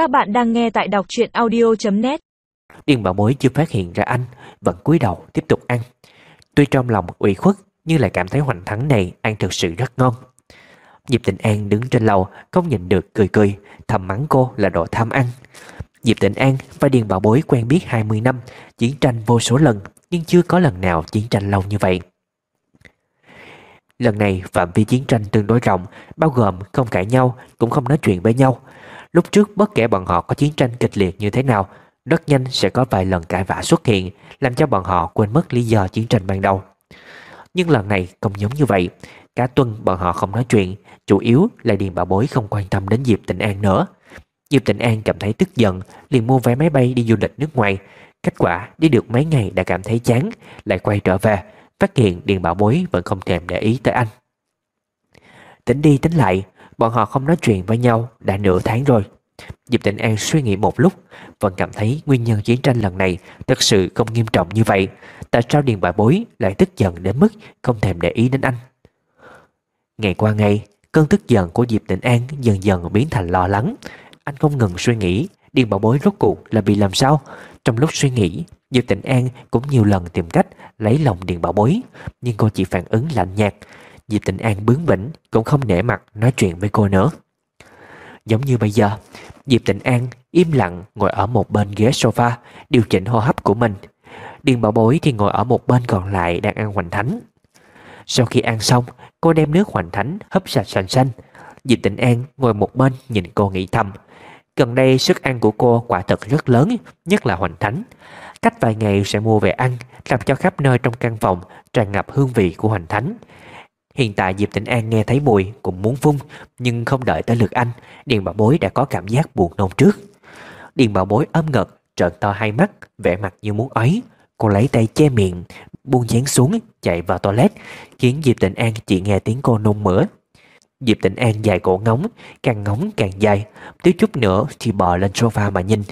Các bạn đang nghe tại đọc truyện audio.net Điền bảo bối chưa phát hiện ra anh, Vẫn cúi đầu tiếp tục ăn. Tuy trong lòng ủy khuất, Nhưng lại cảm thấy hoành thắng này ăn thực sự rất ngon. Diệp Tịnh An đứng trên lầu, Không nhìn được cười cười, Thầm mắng cô là đồ tham ăn. Diệp Tịnh An và Điền Bảo Bối quen biết 20 năm, Chiến tranh vô số lần, Nhưng chưa có lần nào chiến tranh lâu như vậy. Lần này phạm vi chiến tranh tương đối rộng, Bao gồm không cãi nhau, Cũng không nói chuyện với nhau Lúc trước, bất kể bọn họ có chiến tranh kịch liệt như thế nào, Rất nhanh sẽ có vài lần cãi vã xuất hiện, Làm cho bọn họ quên mất lý do chiến tranh ban đầu. Nhưng lần này không giống như vậy. Cả tuần bọn họ không nói chuyện, Chủ yếu là Điền Bảo Bối không quan tâm đến Diệp Tịnh An nữa. Diệp Tịnh An cảm thấy tức giận, liền mua vé máy bay đi du lịch nước ngoài. Kết quả, đi được mấy ngày đã cảm thấy chán, Lại quay trở về. Phát hiện Điền Bảo Bối vẫn không thèm để ý tới anh. Tính đi tính lại Bọn họ không nói chuyện với nhau đã nửa tháng rồi. Diệp Tịnh An suy nghĩ một lúc, Vẫn cảm thấy nguyên nhân chiến tranh lần này Thật sự không nghiêm trọng như vậy. Tại sao Điền bà Bối lại tức giận đến mức Không thèm để ý đến anh? Ngày qua ngày, Cơn tức giận của Diệp Tịnh An dần dần biến thành lo lắng. Anh không ngừng suy nghĩ, Điền Bảo Bối rốt cuộc là bị làm sao? Trong lúc suy nghĩ, Diệp Tịnh An cũng nhiều lần tìm cách lấy lòng Điền Bảo Bối, Nhưng cô chỉ phản ứng lạnh nhạt. Diệp Tịnh An bướng bỉnh, Cũng không nể mặt nói chuyện với cô nữa. Giống như bây giờ, Diệp Tịnh An im lặng ngồi ở một bên ghế sofa, Điều chỉnh hô hấp của mình. Điền Bảo Bối thì ngồi ở một bên còn lại đang ăn hoành thánh. Sau khi ăn xong, Cô đem nước hoành thánh hấp sạch sành xanh Diệp Tịnh An ngồi một bên nhìn cô nghĩ thầm. Gần đây sức ăn của cô quả thật rất lớn, Nhất là hoành thánh. Cách vài ngày sẽ mua về ăn, Làm cho khắp nơi trong căn phòng Tràn ngập hương vị của hoành thánh. Hiện tại Diệp Tịnh An nghe thấy mùi cũng muốn phun Nhưng không đợi tới lượt anh, Điền Bảo Bối đã có cảm giác buồn nôn trước. Điền Bảo Bối ấm ngật Trợn to hai mắt, vẻ mặt như muốn ấy. Cô lấy tay che miệng, Buông chén xuống, chạy vào toilet, Khiến Diệp Tịnh An chỉ nghe tiếng cô nôn mửa. Diệp Tịnh An dài cổ ngóng, Càng ngóng càng dài Tiếp chút nữa thì bò lên sofa mà nhìn.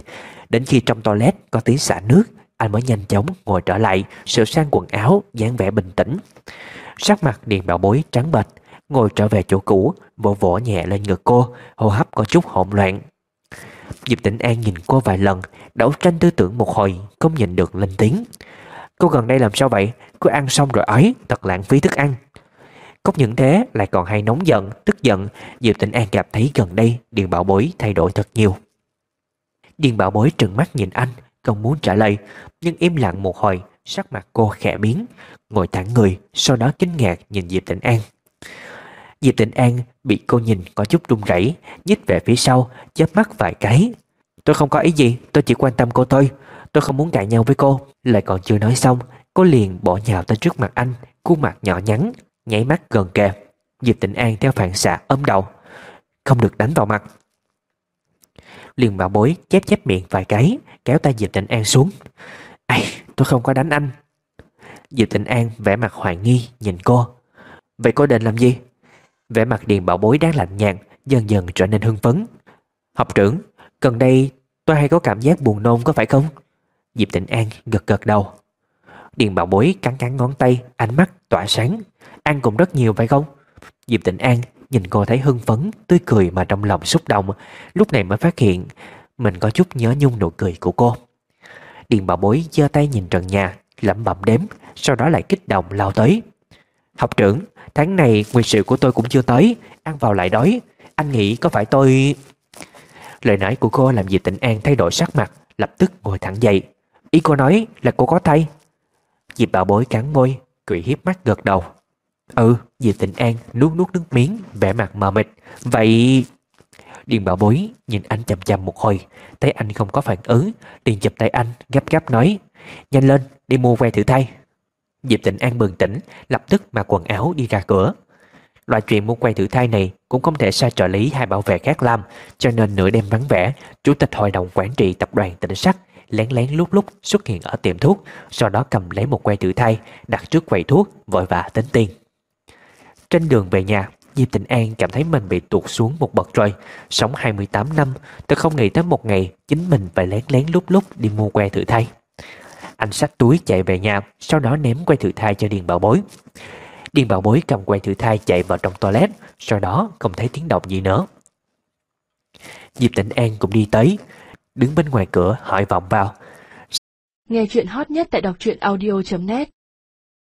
Đến khi trong toilet có tiếng xả nước, Anh mới nhanh chóng ngồi trở lại, Sửa sang quần áo, dáng vẻ bình tĩnh. Sắc mặt Điền Bảo Bối trắng bệch, Ngồi trở về chỗ cũ, Vỗ vỗ nhẹ lên ngực cô, Hô hấp có chút hỗn loạn. Diệp Tĩnh An nhìn cô vài lần, Đấu tranh tư tưởng một hồi, Không nhìn được lên tiếng. Cô gần đây làm sao vậy? Cô ăn xong rồi ấy, Thật lãng phí thức ăn. Không những thế lại còn hay nóng giận, Tức giận. Diệp Tĩnh An cảm thấy gần đây Điền Bảo Bối thay đổi thật nhiều. Điền Bảo Bối trừng mắt nhìn anh, Không muốn trả lời, Nhưng im lặng một hồi Sắc mặt cô khẽ biến, Ngồi thẳng người, Sau đó kinh ngạc nhìn Diệp Tịnh An. Diệp Tịnh An bị cô nhìn có chút run rẩy, Nhích về phía sau, chớp mắt vài cái. Tôi không có ý gì, Tôi chỉ quan tâm cô thôi. Tôi không muốn cãi nhau với cô. Lại còn chưa nói xong, Cô liền bỏ nhào tới trước mặt anh, Khuôn mặt nhỏ nhắn, Nháy mắt gần kề. Diệp Tịnh An theo phản xạ ôm đầu. Không được đánh vào mặt. Liền bảo bối chép chép miệng vài cái, Kéo tay Diệp Tịnh An xuống. Ai? Tôi không có đánh anh. Diệp Tịnh An vẻ mặt hoài nghi, nhìn cô. Vậy cô định làm gì? Vẻ mặt Điền Bảo Bối đang lạnh nhạt, Dần dần trở nên hưng phấn. Học trưởng, Gần đây tôi hay có cảm giác buồn nôn có phải không? Diệp Tịnh An gật gật đầu. Điền Bảo Bối cắn cắn ngón tay, Ánh mắt tỏa sáng. Ăn cũng rất nhiều phải không? Diệp Tịnh An nhìn cô thấy hưng phấn, Tươi cười mà trong lòng xúc động. Lúc này mới phát hiện Mình có chút nhớ nhung nụ cười của cô. Điền Bảo Bối giơ tay nhìn trần nhà, lẩm bẩm đếm, Sau đó lại kích động lao tới. Học trưởng, Tháng này nguyên sự của tôi cũng chưa tới, Ăn vào lại đói. Anh nghĩ có phải tôi Lời nói của cô làm gì Tịnh An thay đổi sắc mặt, Lập tức ngồi thẳng dậy. Ý cô nói là cô có tay. Diệp bảo bối cắn môi, Cười hiếp mắt gật đầu. Ừ Diệp Tịnh An nuốt nuốt nước miếng, vẻ mặt mờ mịt. Vậy Điền bảo bối, nhìn anh chầm chầm một hồi. Thấy anh không có phản ứng, liền chụp tay anh, gấp gáp nói, Nhanh lên, đi mua que thử thai. Diệp Tịnh An bừng tỉnh, Lập tức mặc quần áo đi ra cửa. Loại chuyện mua que thử thai này Cũng không thể sai trợ lý hay bảo vệ khác làm, Cho nên nửa đêm vắng vẻ, Chủ tịch hội đồng quản trị tập đoàn tỉnh sắc Lén lén lúc lúc xuất hiện ở tiệm thuốc, Sau đó cầm lấy một que thử thai, Đặt trước quầy thuốc, vội vã tính tiền. Trên đường về nhà Diệp Tịnh An cảm thấy mình bị tuột xuống một bậc rồi Sống 28 năm Tôi không nghĩ tới một ngày Chính mình phải lén lén lúc lúc đi mua que thử thai. Anh xách túi chạy về nhà Sau đó ném que thử thai cho Điền Bảo Bối. Điền Bảo Bối cầm que thử thai chạy vào trong toilet Sau đó không thấy tiếng động gì nữa. Diệp Tịnh An cũng đi tới, đứng bên ngoài cửa hỏi vọng vào. Nghe chuyện hot nhất tại đọc truyện audio.net